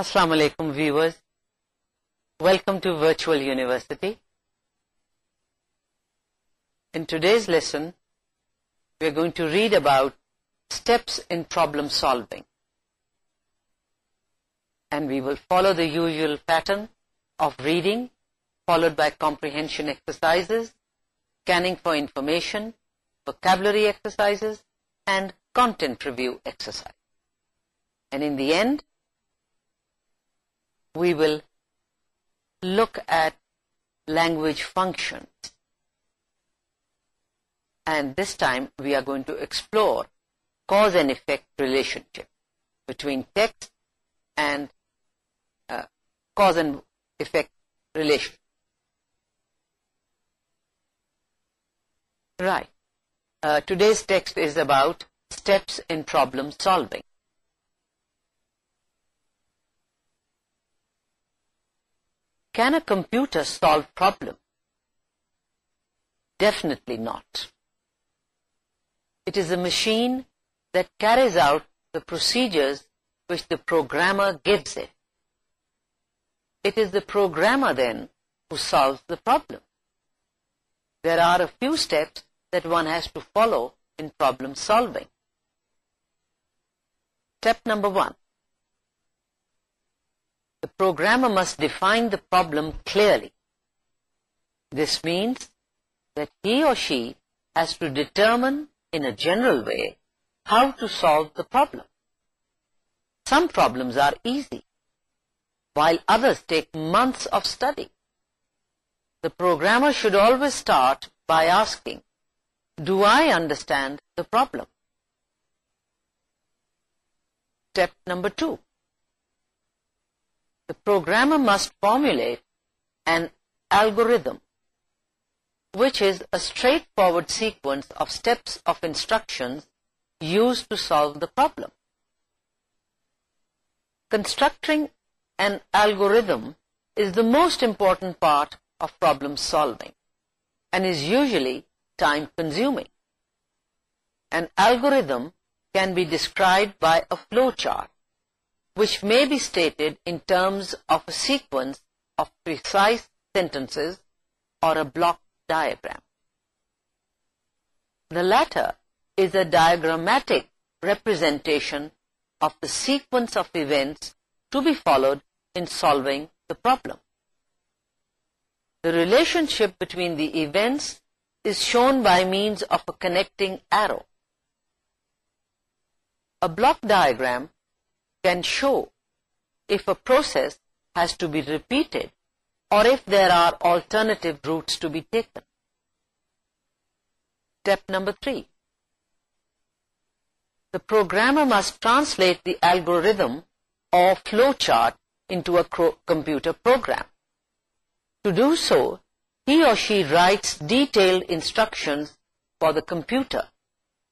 السلام علیکم viewers welcome to virtual university in today's lesson we are going to read about steps in problem solving and we will follow the usual pattern of reading followed by comprehension exercise scanning for information vocabulary exercise and content review exercise and in the end we will look at language functions. And this time we are going to explore cause and effect relationship between text and uh, cause and effect relation. Right. Uh, today's text is about steps in problem solving. can a computer solve problem? Definitely not. It is a machine that carries out the procedures which the programmer gives it. It is the programmer then who solves the problem. There are a few steps that one has to follow in problem solving. Step number one. The programmer must define the problem clearly. This means that he or she has to determine in a general way how to solve the problem. Some problems are easy, while others take months of study. The programmer should always start by asking, do I understand the problem? Step number two the programmer must formulate an algorithm which is a straightforward sequence of steps of instructions used to solve the problem. Constructing an algorithm is the most important part of problem solving and is usually time consuming. An algorithm can be described by a flowchart which may be stated in terms of a sequence of precise sentences or a block diagram. The latter is a diagrammatic representation of the sequence of events to be followed in solving the problem. The relationship between the events is shown by means of a connecting arrow. A block diagram can show if a process has to be repeated or if there are alternative routes to be taken. Step number three. The programmer must translate the algorithm or flowchart into a computer program. To do so, he or she writes detailed instructions for the computer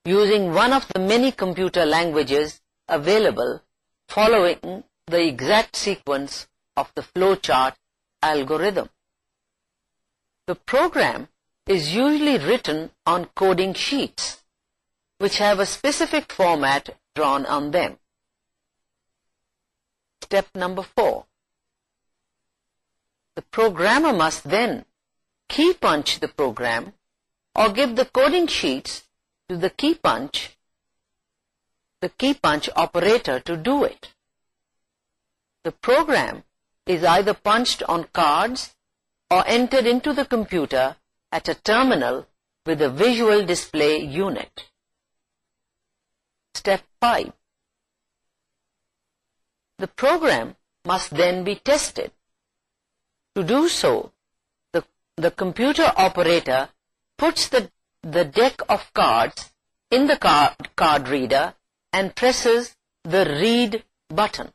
using one of the many computer languages available following the exact sequence of the flowchart algorithm. The program is usually written on coding sheets which have a specific format drawn on them. Step number four. The programmer must then key punch the program or give the coding sheets to the key punch the key punch operator to do it. The program is either punched on cards or entered into the computer at a terminal with a visual display unit. Step 5. The program must then be tested. To do so, the, the computer operator puts the, the deck of cards in the card, card reader and presses the read button.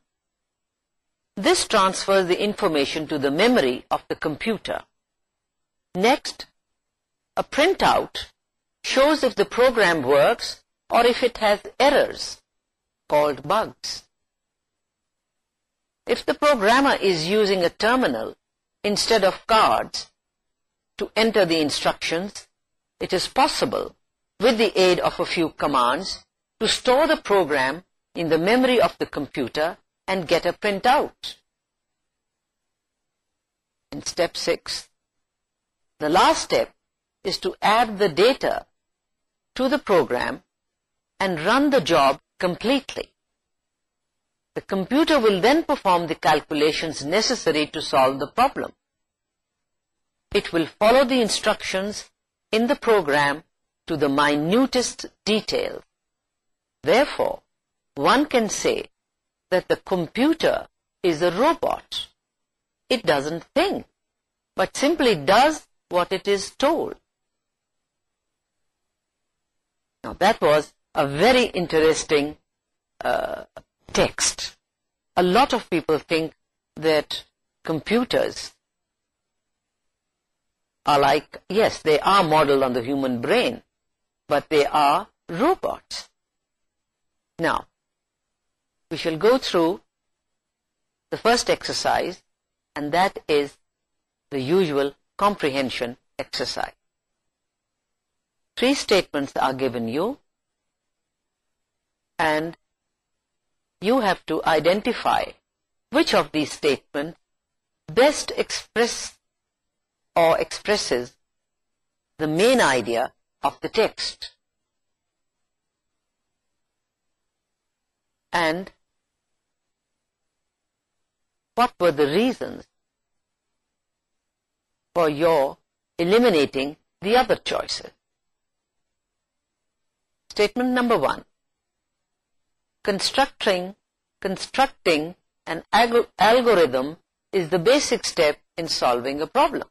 This transfers the information to the memory of the computer. Next, a printout shows if the program works or if it has errors called bugs. If the programmer is using a terminal instead of cards to enter the instructions, it is possible with the aid of a few commands to store the program in the memory of the computer and get a printout. In step six, the last step is to add the data to the program and run the job completely. The computer will then perform the calculations necessary to solve the problem. It will follow the instructions in the program to the minutest detail. Therefore, one can say that the computer is a robot. It doesn't think, but simply does what it is told. Now, that was a very interesting uh, text. A lot of people think that computers are like, yes, they are modeled on the human brain, but they are robots. Now, we shall go through the first exercise and that is the usual comprehension exercise. Three statements are given you and you have to identify which of these statements best express or expresses the main idea of the text. and what were the reasons for your eliminating the other choices. Statement number one, constructing, constructing an algorithm is the basic step in solving a problem.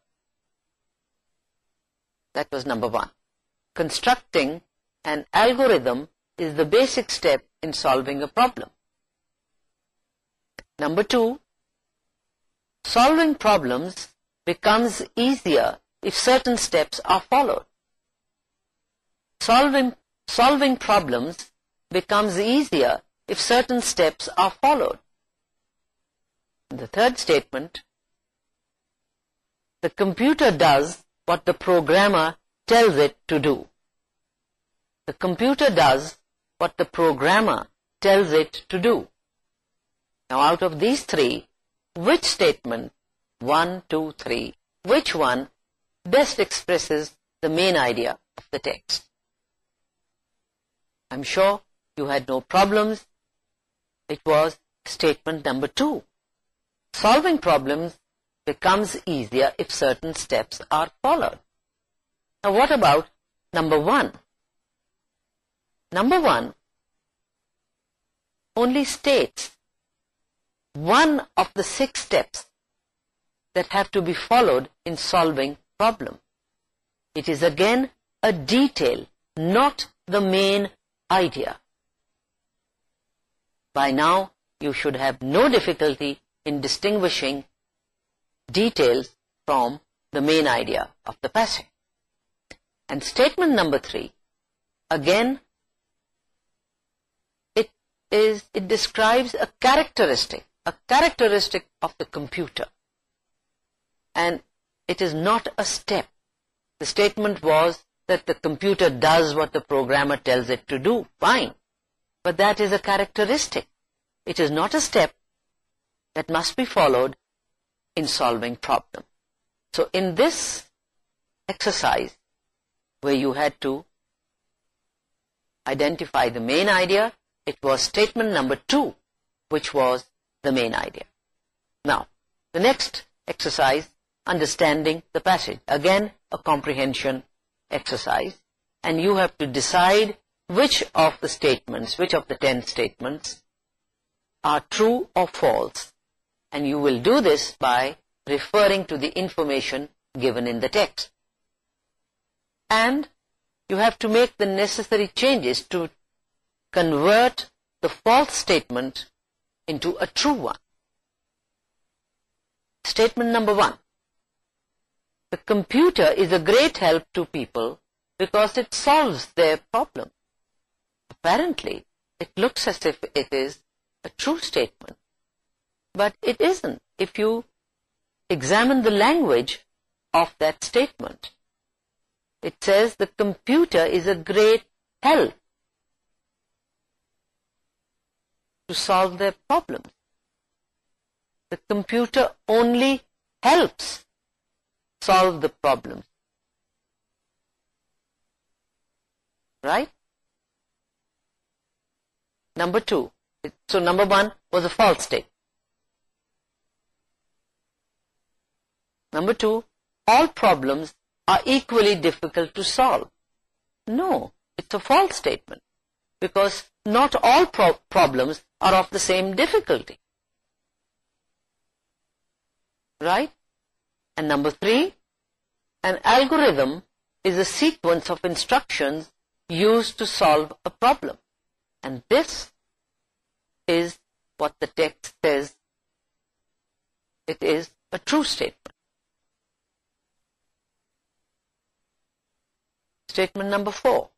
That was number one. Constructing an algorithm is the basic step in solving a problem. Number two, solving problems becomes easier if certain steps are followed. Solving, solving problems becomes easier if certain steps are followed. The third statement, the computer does what the programmer tells it to do. The computer does what the programmer tells it to do. Now out of these three, which statement, one, two, three, which one best expresses the main idea of the text? I'm sure you had no problems. It was statement number two. Solving problems becomes easier if certain steps are followed. Now what about number one? Number one, only states one of the six steps that have to be followed in solving problem. It is again a detail, not the main idea. By now, you should have no difficulty in distinguishing details from the main idea of the passage. And statement number three, again, is it describes a characteristic, a characteristic of the computer. And it is not a step. The statement was that the computer does what the programmer tells it to do. Fine. But that is a characteristic. It is not a step that must be followed in solving problem. So in this exercise where you had to identify the main idea, it was statement number two, which was the main idea. Now, the next exercise, understanding the passage. Again, a comprehension exercise. And you have to decide which of the statements, which of the ten statements are true or false. And you will do this by referring to the information given in the text. And you have to make the necessary changes to convert the false statement into a true one. Statement number one. The computer is a great help to people because it solves their problem. Apparently, it looks as if it is a true statement. But it isn't if you examine the language of that statement. It says the computer is a great help solve their problems. The computer only helps solve the problems, Right? Number two. So number one was a false statement. Number two, all problems are equally difficult to solve. No, it's a false statement. Because not all problems are of the same difficulty. Right? And number three, an algorithm is a sequence of instructions used to solve a problem. And this is what the text says. It is a true statement. Statement number four.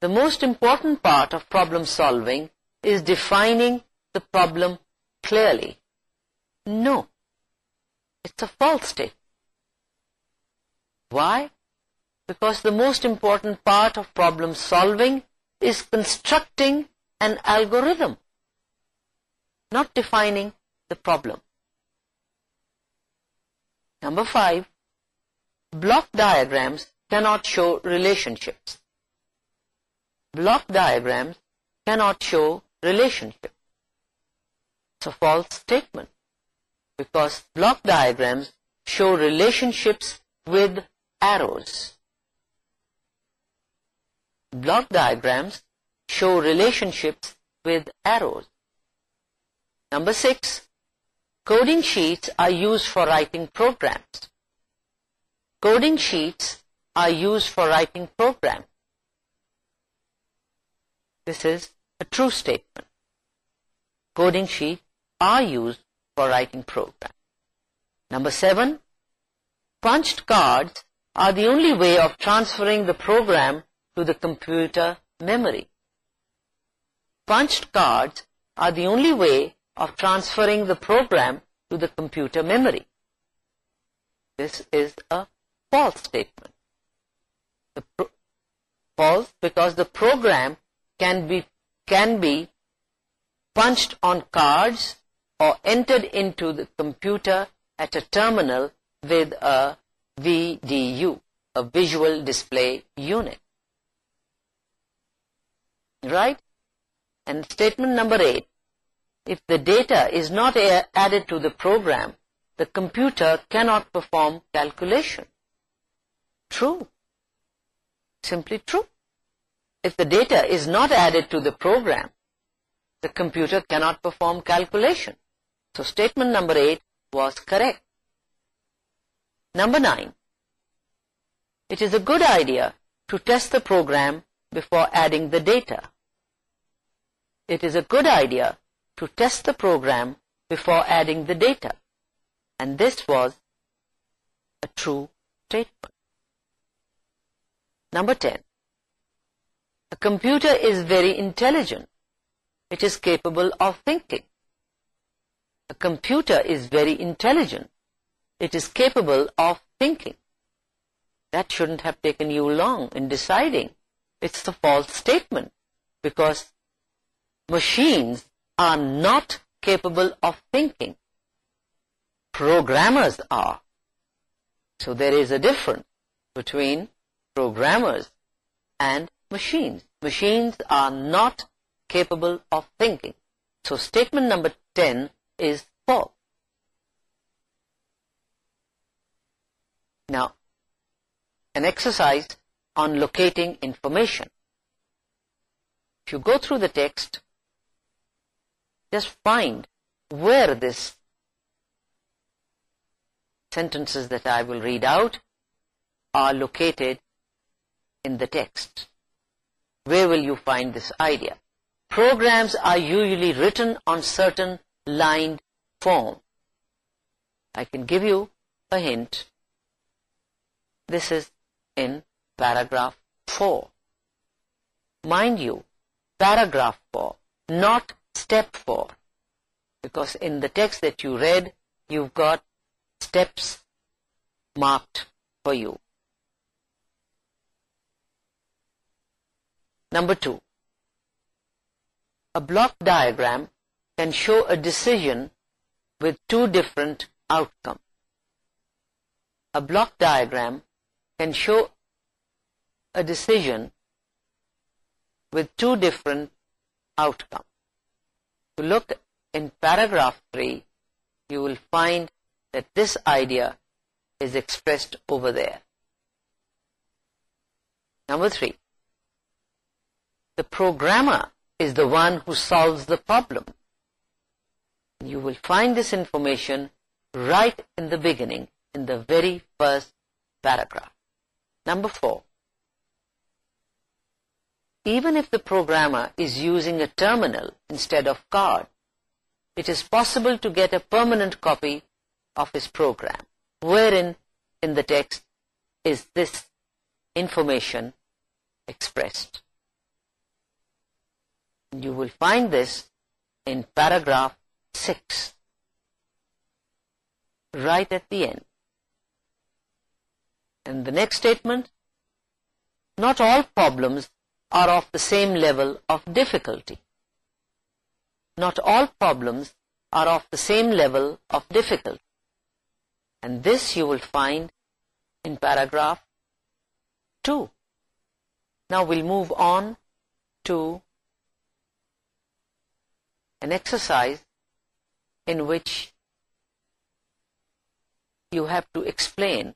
The most important part of problem solving is defining the problem clearly. No, it's a false statement. Why? Because the most important part of problem solving is constructing an algorithm, not defining the problem. Number five, block diagrams cannot show relationships. Block diagrams cannot show relationship. It's a false statement because block diagrams show relationships with arrows. Block diagrams show relationships with arrows. Number six, coding sheets are used for writing programs. Coding sheets are used for writing programs. This is a true statement. Coding sheets are used for writing program. Number seven, punched cards are the only way of transferring the program to the computer memory. Punched cards are the only way of transferring the program to the computer memory. This is a false statement. False because the program can be can be punched on cards or entered into the computer at a terminal with a VDU, a visual display unit. Right? And statement number eight, if the data is not added to the program, the computer cannot perform calculation. True. Simply true if the data is not added to the program, the computer cannot perform calculation. So statement number 8 was correct. Number 9. It is a good idea to test the program before adding the data. It is a good idea to test the program before adding the data. And this was a true statement. Number ten. A computer is very intelligent. It is capable of thinking. A computer is very intelligent. It is capable of thinking. That shouldn't have taken you long in deciding. It's the false statement because machines are not capable of thinking. Programmers are. So there is a difference between programmers and machines. Machines are not capable of thinking. So statement number 10 is false. Now, an exercise on locating information. If you go through the text, just find where these sentences that I will read out are located in the text where will you find this idea? Programs are usually written on certain lined form. I can give you a hint. This is in paragraph 4. Mind you, paragraph 4, not step 4. Because in the text that you read, you've got steps marked for you. Number two, a block diagram can show a decision with two different outcomes. A block diagram can show a decision with two different outcomes. To look in paragraph 3, you will find that this idea is expressed over there. Number 3. The programmer is the one who solves the problem. You will find this information right in the beginning, in the very first paragraph. Number four. Even if the programmer is using a terminal instead of card, it is possible to get a permanent copy of his program, wherein in the text is this information expressed. You will find this in paragraph 6, right at the end. And the next statement, not all problems are of the same level of difficulty. Not all problems are of the same level of difficulty. And this you will find in paragraph 2. Now we'll move on to an exercise in which you have to explain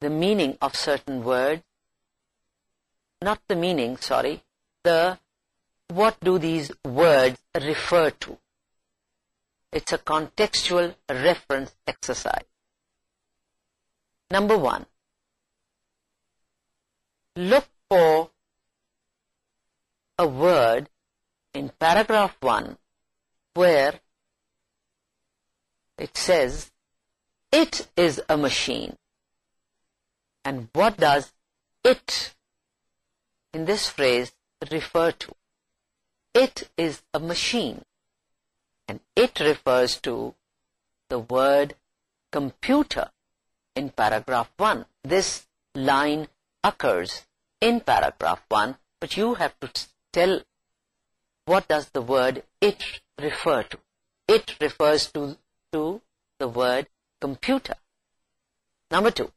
the meaning of certain words—not the meaning sorry the what do these words refer to? It's a contextual reference exercise. Number one look for a word in paragraph 1 where it says it is a machine. And what does it in this phrase refer to? It is a machine. And it refers to the word computer in paragraph 1 this line occurs in paragraph 1 but you have to tell what does the word it refer to. It refers to, to the word computer. Number two,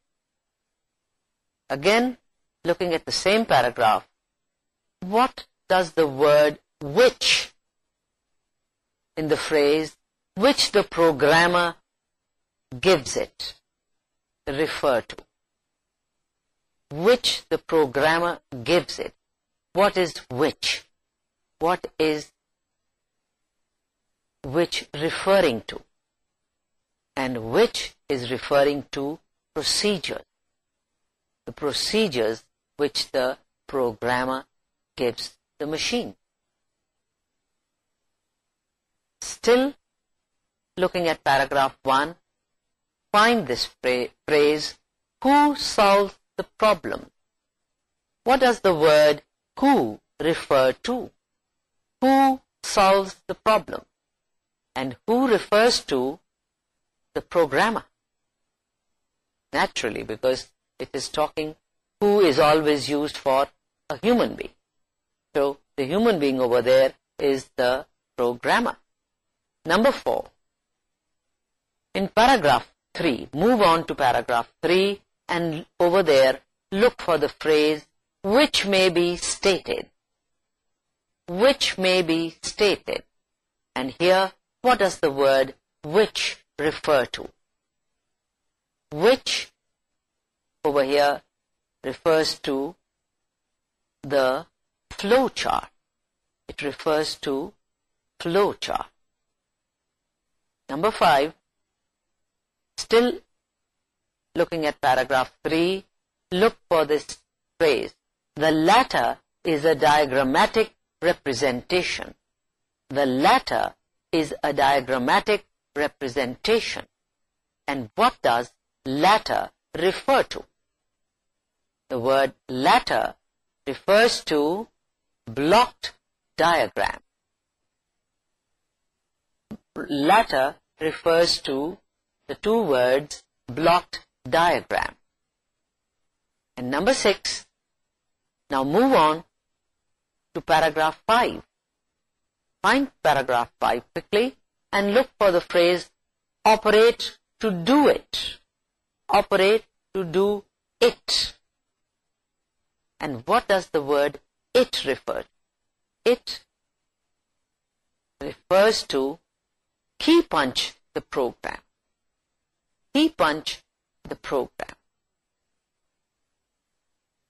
again looking at the same paragraph, what does the word which in the phrase which the programmer gives it refer to? Which the programmer gives it what is which? What is which referring to? And which is referring to procedure? The procedures which the programmer gives the machine. Still looking at paragraph 1 find this phrase who solves the problem? What does the word who refer to, who solves the problem, and who refers to the programmer. Naturally, because it is talking who is always used for a human being. So, the human being over there is the programmer. Number four. In paragraph three, move on to paragraph three and over there look for the phrase which may be stated. Which may be stated. And here what does the word which refer to? Which over here refers to the flow chart it refers to flow chart number 5 still looking at paragraph 3 look for this phrase. The latter is a diagrammatic representation. The latter is a diagrammatic representation. And what does latter refer to? The word latter refers to blocked diagram. Latter refers to the two words blocked diagram. And number six, now move on to paragraph 5. Find paragraph 5 quickly and look for the phrase operate to do it. Operate to do it. And what does the word it refer to? It refers to key punch the program. Key punch the program.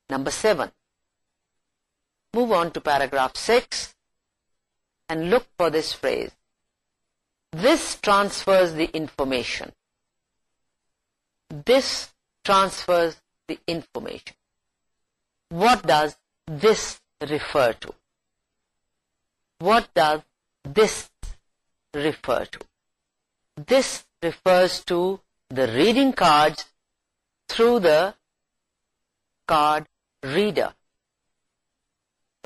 Number seven move on to paragraph 6 and look for this phrase. This transfers the information. This transfers the information. What does this refer to? What does this refer to? This refers to the reading cards through the card reader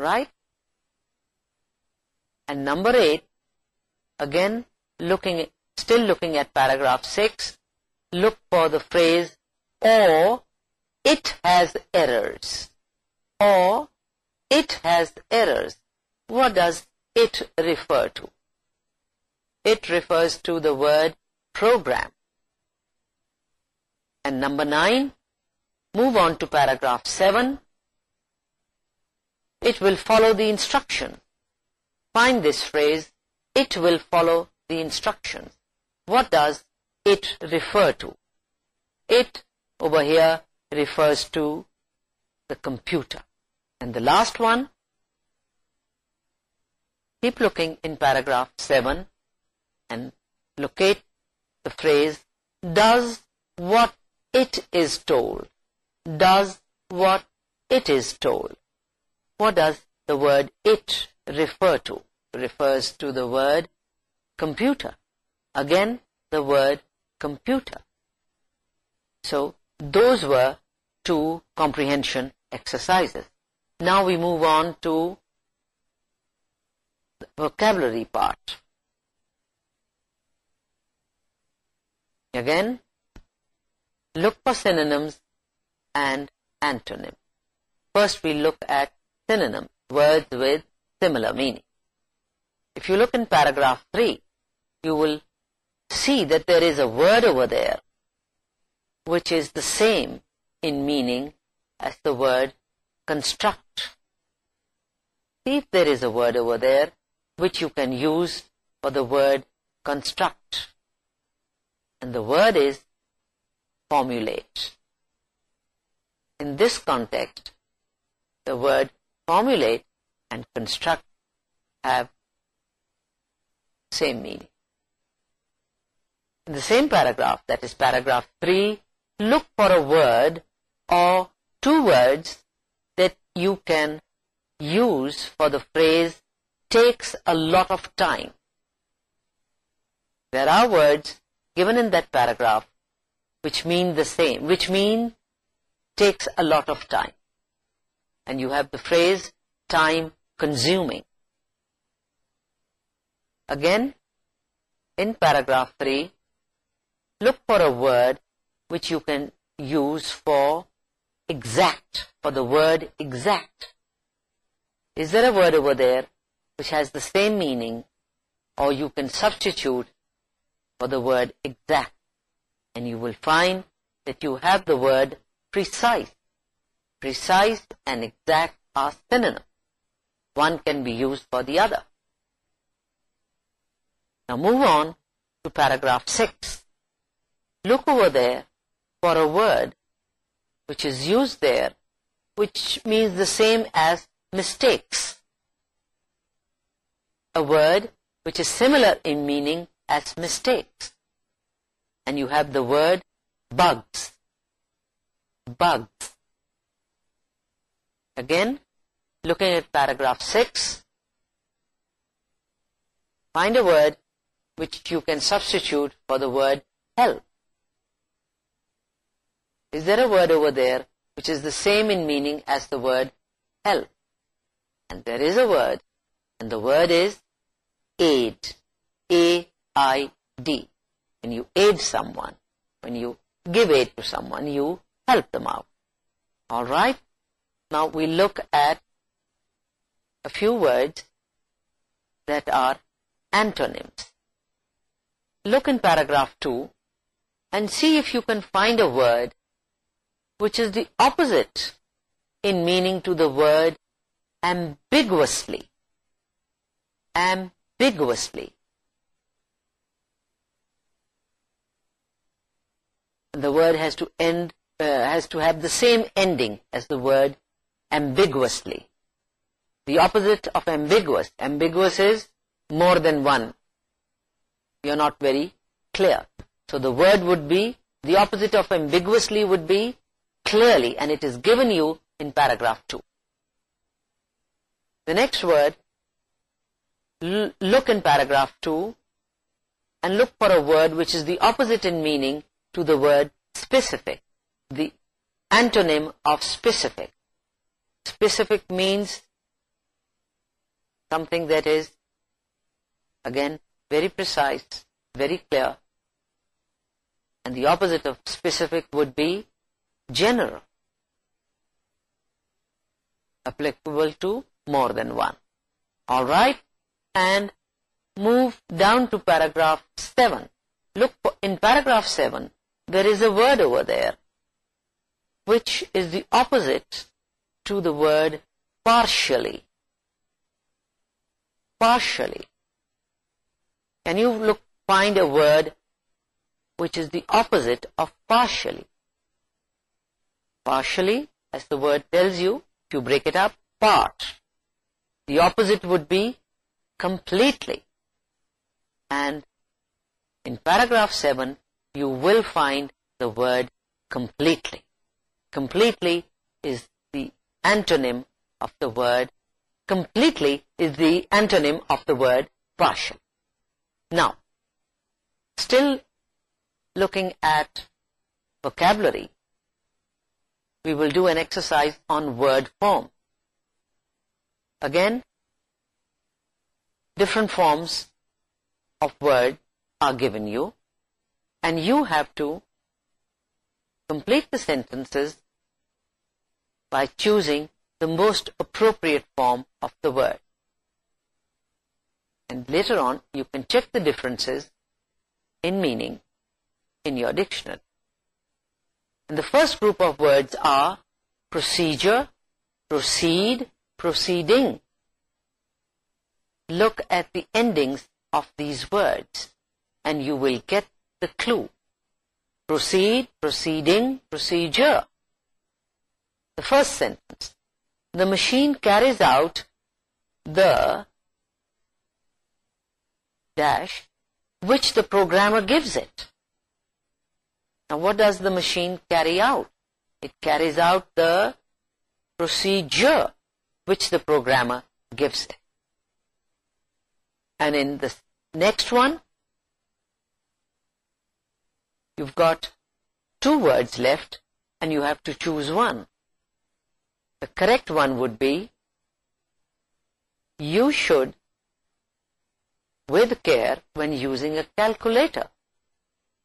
right? And number 8 again looking still looking at paragraph 6 look for the phrase or it has errors. Or it has errors. What does it refer to? It refers to the word program. And number 9 move on to paragraph seven it will follow the instruction. Find this phrase, it will follow the instruction. What does it refer to? It over here refers to the computer. And the last one, keep looking in paragraph 7 and locate the phrase, does what it is told, does what it is told what does the word it refer to? refers to the word computer. Again, the word computer. So, those were two comprehension exercises. Now we move on to the vocabulary part. Again, look for synonyms and antonyms. First we look at synonym words with similar meaning. If you look in paragraph 3, you will see that there is a word over there which is the same in meaning as the word construct. See if there is a word over there which you can use for the word construct. And the word is formulate. In this context, the word formulate and construct have same meaning. In the same paragraph, that is paragraph 3, look for a word or two words that you can use for the phrase takes a lot of time. There are words given in that paragraph which mean the same, which mean takes a lot of time and you have the phrase time consuming. Again, in paragraph 3, look for a word which you can use for exact, for the word exact. Is there a word over there which has the same meaning or you can substitute for the word exact and you will find that you have the word precise precise and exact are synonyms. One can be used for the other. Now move on to paragraph 6. Look over there for a word which is used there which means the same as mistakes. A word which is similar in meaning as mistakes. And you have the word bugs. Bugs. Again, looking at paragraph 6, find a word which you can substitute for the word help. Is there a word over there which is the same in meaning as the word help? And there is a word, and the word is aid. A-I-D. When you aid someone, when you give aid to someone, you help them out. All right? Now we look at a few words that are antonyms. Look in paragraph 2 and see if you can find a word which is the opposite in meaning to the word ambiguously. Ambiguously. The word has to end, uh, has to have the same ending as the word ambiguously. The opposite of ambiguous, ambiguous is more than one. You are not very clear. So the word would be, the opposite of ambiguously would be clearly and it is given you in paragraph 2. The next word, look in paragraph 2 and look for a word which is the opposite in meaning to the word specific, the antonym of specific specific means something that is again very precise very clear. And the opposite of specific would be general applicable to more than one. All right? And move down to paragraph 7 look in paragraph 7 there is a word over there which is the opposite to the word partially. Partially. Can you look find a word which is the opposite of partially? Partially, as the word tells you, if you break it up, part. The opposite would be completely. And in paragraph 7, you will find the word completely. Completely is antonym of the word completely is the antonym of the word partial. Now, still looking at vocabulary, we will do an exercise on word form. Again, different forms of word are given you and you have to complete the sentences by choosing the most appropriate form of the word. And later on, you can check the differences in meaning in your dictionary. And the first group of words are procedure, proceed, proceeding. Look at the endings of these words and you will get the clue. Proceed, proceeding, procedure the first sentence. The machine carries out the dash which the programmer gives it. Now what does the machine carry out? It carries out the procedure which the programmer gives it. And in the next one, you've got two words left and you have to choose one the correct one would be you should with care when using a calculator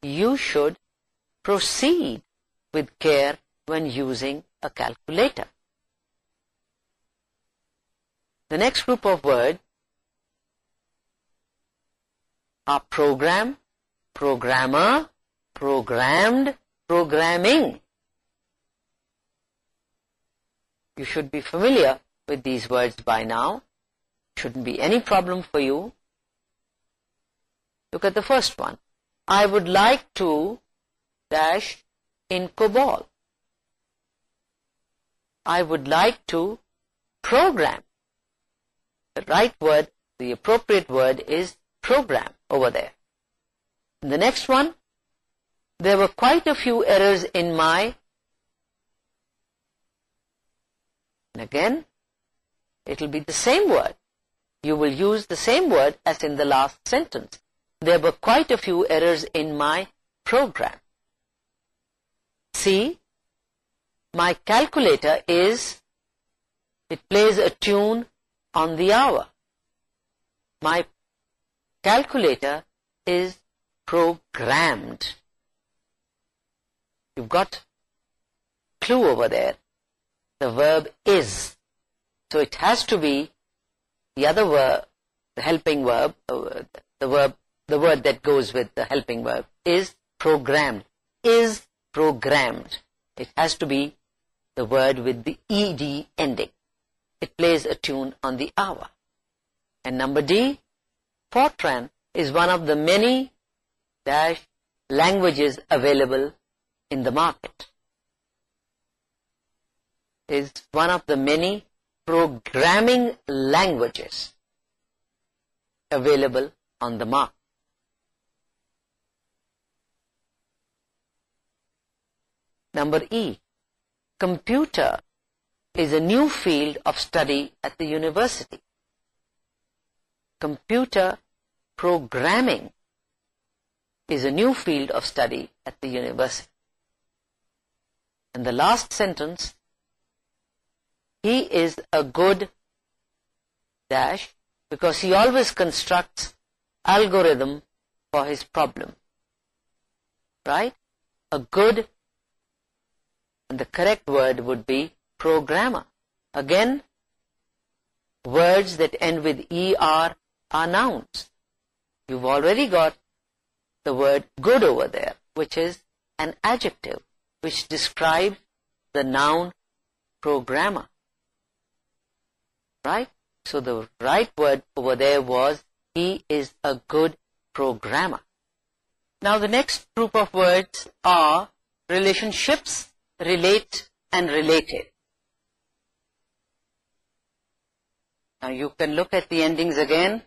you should proceed with care when using a calculator. The next group of words are program programmer programmed programming. you should be familiar with these words by now. Shouldn't be any problem for you. Look at the first one. I would like to dash in COBOL. I would like to program. The right word, the appropriate word is program over there. The next one. There were quite a few errors in my again it will be the same word. You will use the same word as in the last sentence. There were quite a few errors in my program. See my calculator is it plays a tune on the hour. My calculator is programmed. You've got clue over there the verb is. So it has to be the other verb, the helping verb, uh, the verb, the word that goes with the helping verb is programmed. Is programmed. It has to be the word with the ed ending. It plays a tune on the hour. And number D, Fortran is one of the many dash languages available in the market is one of the many programming languages available on the market. Number E, computer is a new field of study at the university. Computer programming is a new field of study at the university. In the last sentence, he is a good dash because he always constructs algorithm for his problem. Right? A good and the correct word would be programmer. Again words that end with er are nouns. You've already got the word good over there which is an adjective which describes the noun programmer right? So the right word over there was, he is a good programmer. Now the next group of words are relationships, relate and related. Now you can look at the endings again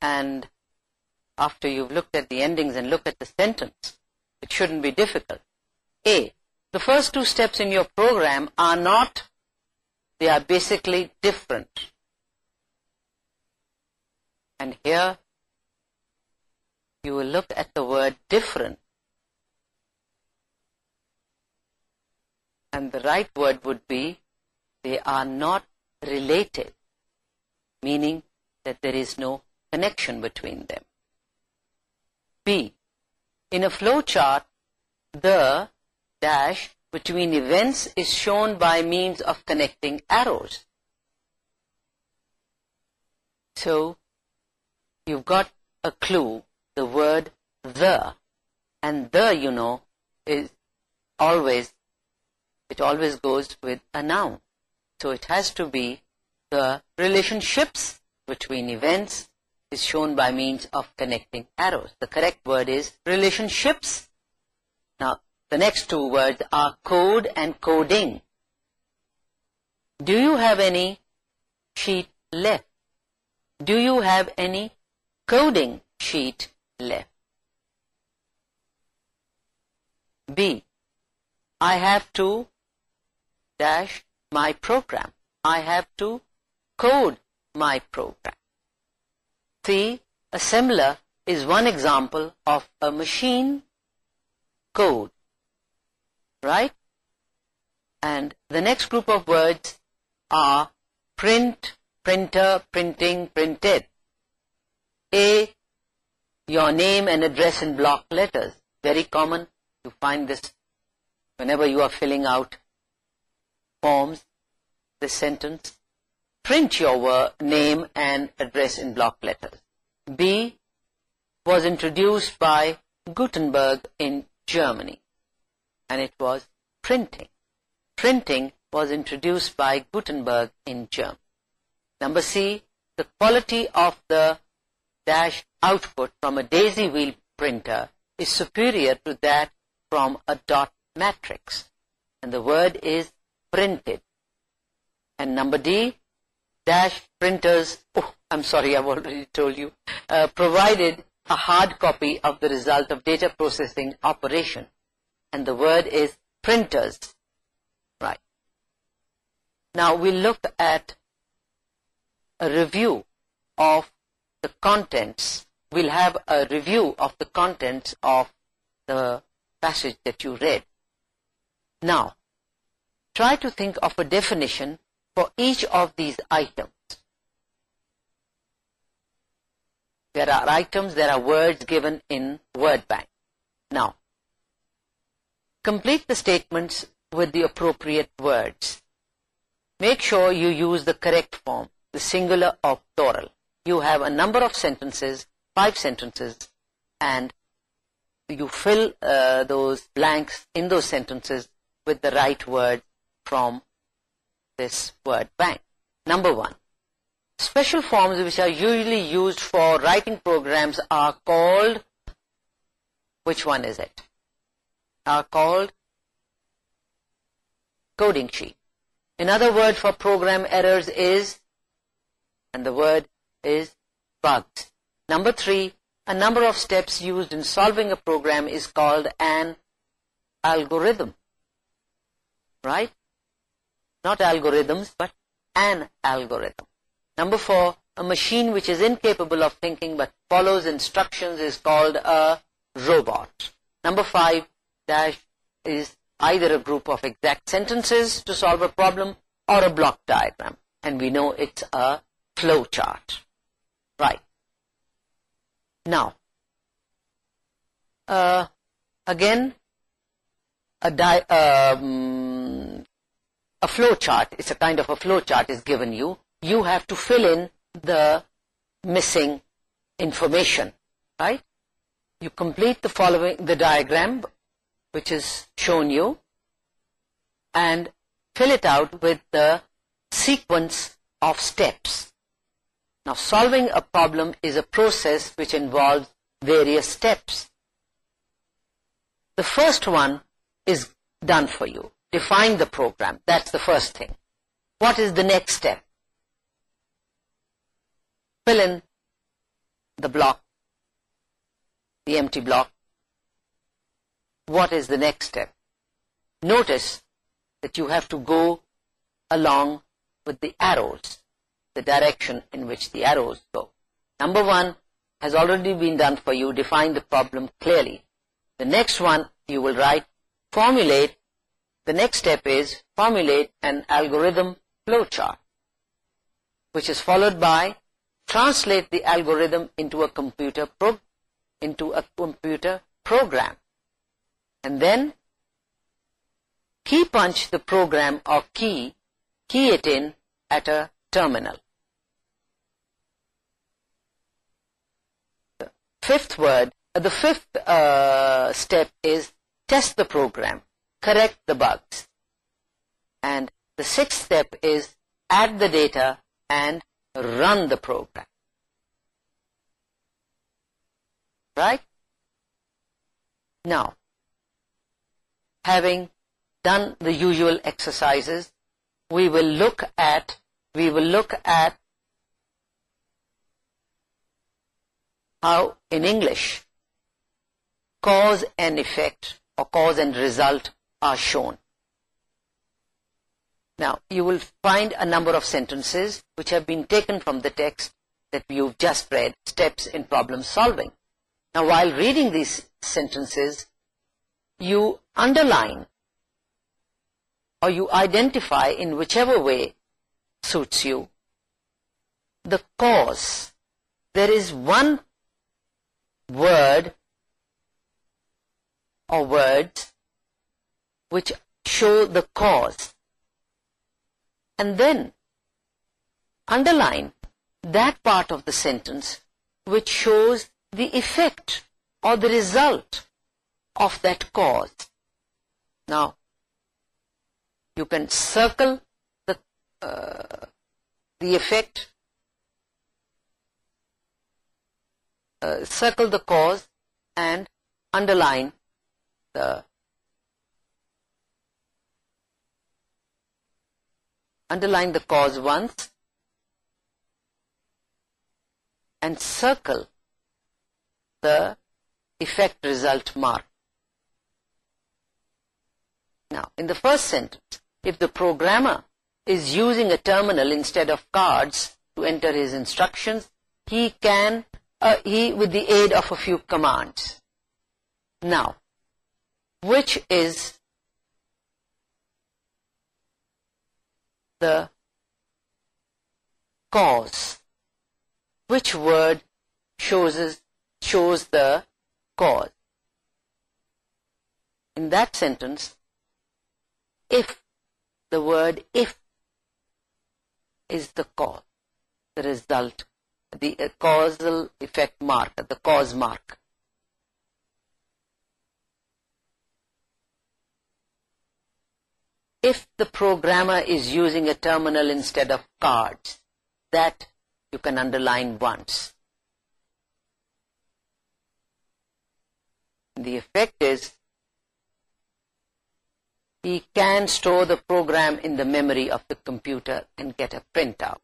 and after you've looked at the endings and looked at the sentence, it shouldn't be difficult. A. The first two steps in your program are not they are basically different. And here, you will look at the word different. And the right word would be, they are not related, meaning that there is no connection between them. B, in a flow chart, the dash between events is shown by means of connecting arrows. So, you've got a clue, the word the. And the, you know, is always, it always goes with a noun. So, it has to be the relationships between events is shown by means of connecting arrows. The correct word is relationships. Now, the next two words are code and coding. Do you have any sheet left? Do you have any coding sheet left? B. I have to dash my program. I have to code my program. C. Assembler is one example of a machine code right? And the next group of words are print printer printing printed. A your name and address in block letters. Very common to find this whenever you are filling out forms the sentence print your name and address in block letters. B was introduced by gutenberg in germany and it was printing. Printing was introduced by Gutenberg in Germany. Number C, the quality of the dash output from a daisy wheel printer is superior to that from a dot matrix. And the word is printed. And number D, dash printers, oh, I'm sorry, I've already told you, uh, provided a hard copy of the result of data processing operation and the word is printers. Right. Now we look at a review of the contents. We'll have a review of the contents of the passage that you read. Now, try to think of a definition for each of these items. There are items, there are words given in word bank. Now, complete the statements with the appropriate words. Make sure you use the correct form, the singular or plural. You have a number of sentences, five sentences, and you fill uh, those blanks in those sentences with the right word from this word bank. Number one, special forms which are usually used for writing programs are called, which one is it? are called coding sheet. Another word for program errors is, and the word is bugs. Number three, a number of steps used in solving a program is called an algorithm. Right? Not algorithms, but an algorithm. Number four, a machine which is incapable of thinking but follows instructions is called a robot. Number five, dash is either a group of exact sentences to solve a problem or a block diagram. And we know it's a flow chart. Right. Now, uh, again, a, di um, a flow chart, it's a kind of a flow chart is given you. You have to fill in the missing information, right? You complete the following, the diagram which is shown you and fill it out with the sequence of steps. Now solving a problem is a process which involves various steps. The first one is done for you. Define the program. That's the first thing. What is the next step? Fill in the block, the empty block what is the next step? Notice that you have to go along with the arrows, the direction in which the arrows go. Number one has already been done for you, define the problem clearly. The next one you will write, formulate, the next step is formulate an algorithm flowchart, which is followed by translate the algorithm into a computer, into a computer program and then key punch the program or key, key it in at a terminal. Uh, the fifth word, the fifth step is test the program, correct the bugs. And the sixth step is add the data and run the program. Right? Now, having done the usual exercises we will look at we will look at how in english cause and effect or cause and result are shown. Now you will find a number of sentences which have been taken from the text that you've just read steps in problem solving. Now while reading these sentences you underline or you identify in whichever way suits you. The cause. There is one word or words which show the cause. And then underline that part of the sentence which shows the effect or the result of that cause. Now, you can circle the, uh, the effect, uh, circle the cause and underline the underline the cause once and circle the effect result mark. Now, in the first sentence, if the programmer is using a terminal instead of cards to enter his instructions, he can, uh, he with the aid of a few commands. Now, which is the cause? Which word shows, shows the cause? In that sentence, if the word if is the cause the result the uh, causal effect mark the cause mark. If the programmer is using a terminal instead of cards that you can underline once. The effect is he can store the program in the memory of the computer and get a printout.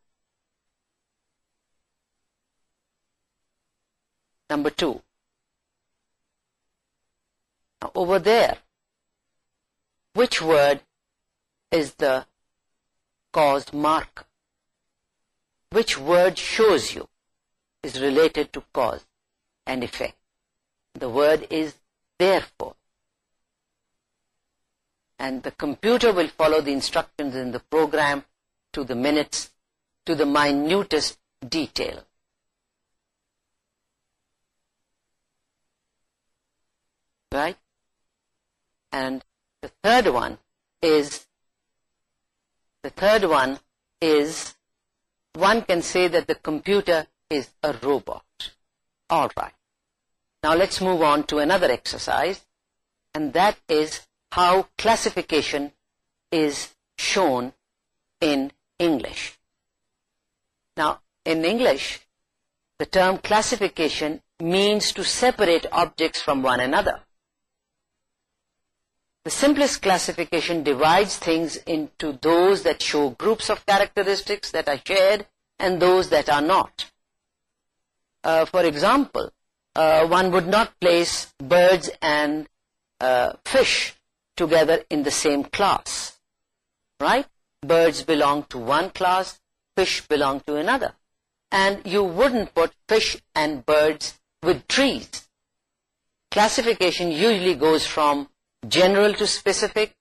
Number two. Now over there, which word is the caused mark? Which word shows you is related to cause and effect? The word is therefore and the computer will follow the instructions in the program to the minutes, to the minutest detail. Right? And the third one is, the third one is, one can say that the computer is a robot. All right. Now let's move on to another exercise, and that is how classification is shown in English. Now, in English, the term classification means to separate objects from one another. The simplest classification divides things into those that show groups of characteristics that are shared and those that are not. Uh, for example, uh, one would not place birds and uh, fish together in the same class. Right? Birds belong to one class, fish belong to another. And you wouldn't put fish and birds with trees. Classification usually goes from general to specific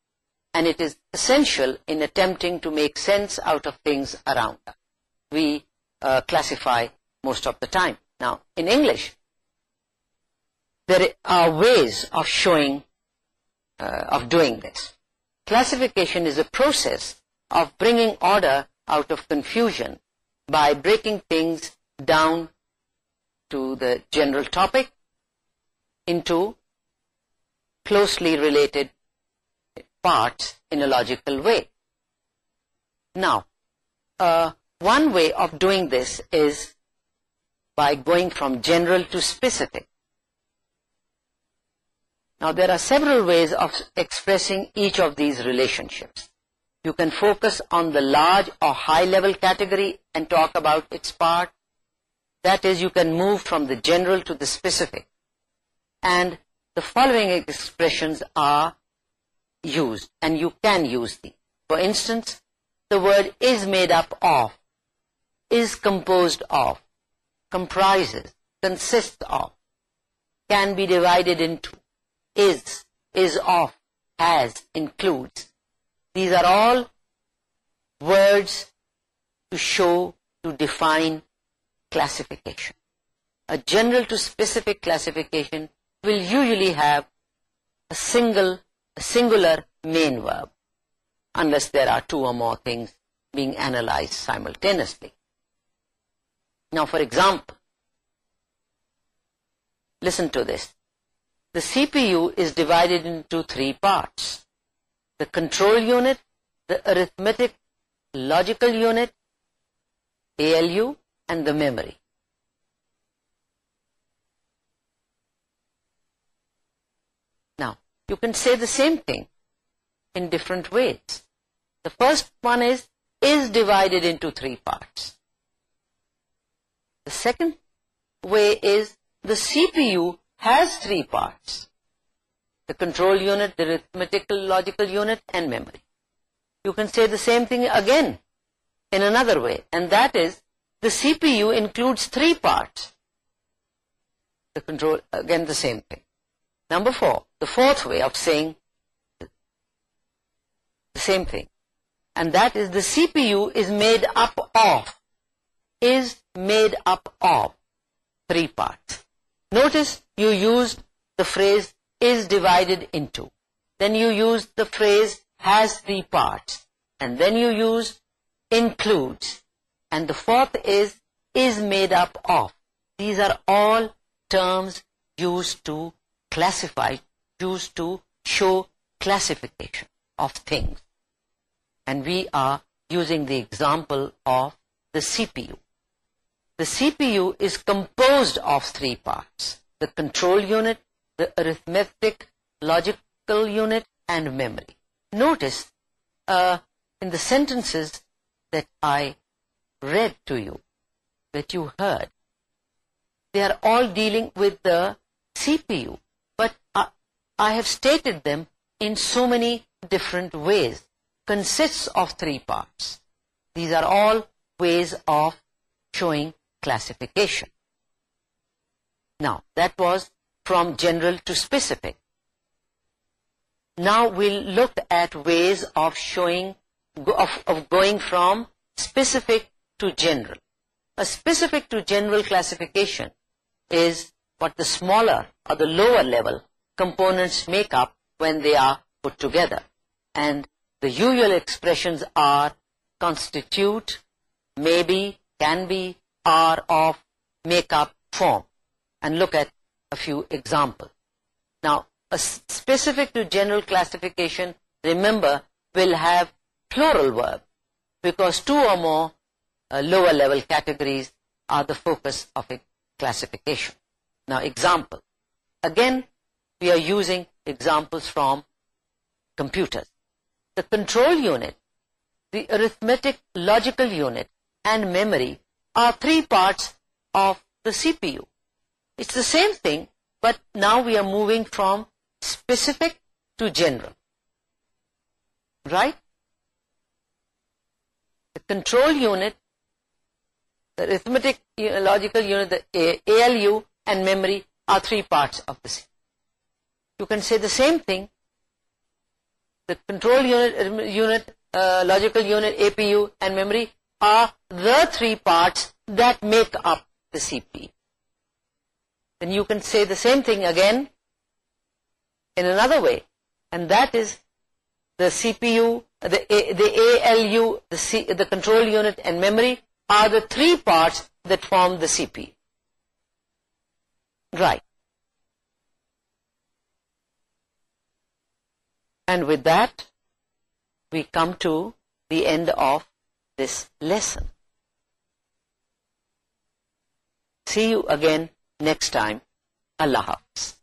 and it is essential in attempting to make sense out of things around us. We uh, classify most of the time. Now, in English, there are ways of showing uh, of doing this. Classification is a process of bringing order out of confusion by breaking things down to the general topic into closely related parts in a logical way. Now, uh, one way of doing this is by going from general to specific. Now there are several ways of expressing each of these relationships. You can focus on the large or high level category and talk about its part. That is you can move from the general to the specific. And the following expressions are used and you can use these. For instance, the word is made up of, is composed of, comprises, consists of, can be divided into is, is of, has, includes. These are all words to show, to define classification. A general to specific classification will usually have a single, a singular main verb, unless there are two or more things being analyzed simultaneously. Now, for example, listen to this. The CPU is divided into three parts. The control unit, the arithmetic logical unit, ALU, and the memory. Now, you can say the same thing in different ways. The first one is, is divided into three parts. The second way is, the CPU has three parts. The control unit the arithmetical logical unit and memory. You can say the same thing again in another way and that is the CPU includes three parts. The control again the same thing. Number four the fourth way of saying the same thing and that is the CPU is made up of is made up of three parts. Notice you used the phrase is divided into. Then you used the phrase has three parts. And then you used includes. And the fourth is is made up of. These are all terms used to classify, used to show classification of things. And we are using the example of the CPU. The CPU is composed of three parts, the control unit, the arithmetic, logical unit and memory. Notice uh, in the sentences that I read to you, that you heard, they are all dealing with the CPU, but I, I have stated them in so many different ways, consists of three parts. These are all ways of showing classification. Now, that was from general to specific. Now, we'll look at ways of showing, of, of going from specific to general. A specific to general classification is what the smaller or the lower level components make up when they are put together. And the usual expressions are constitute, maybe, can be, are of make up form and look at a few example now specific to general classification remember we'll have plural verb because two or more lower level categories are the focus of a classification now example again we are using example from computer the control unit the arithmetic logical unit and memory are three parts of the CPU. It's the same thing, but now we are moving from specific to general. Right? The control unit, the arithmetic uh, logical unit, the ALU and memory are three parts of the CPU. You can say the same thing, the control unit, unit uh, logical unit, APU and memory are the three parts that make up the CP. Then you can say the same thing again in another way. And that is the CPU, the, the ALU, the, C, the control unit and memory are the three parts that form the CP. Right. And with that, we come to the end of this lesson. See you again next time. Allah Hafiz.